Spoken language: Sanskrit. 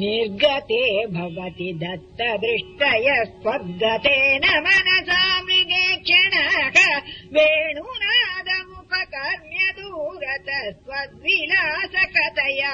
निर्गते भवति दत्तदृष्टय स्वर्गतेन मनसा विवेक्षण वेणुनादमुपकर्म्य दूरत स्वद्विलासकतया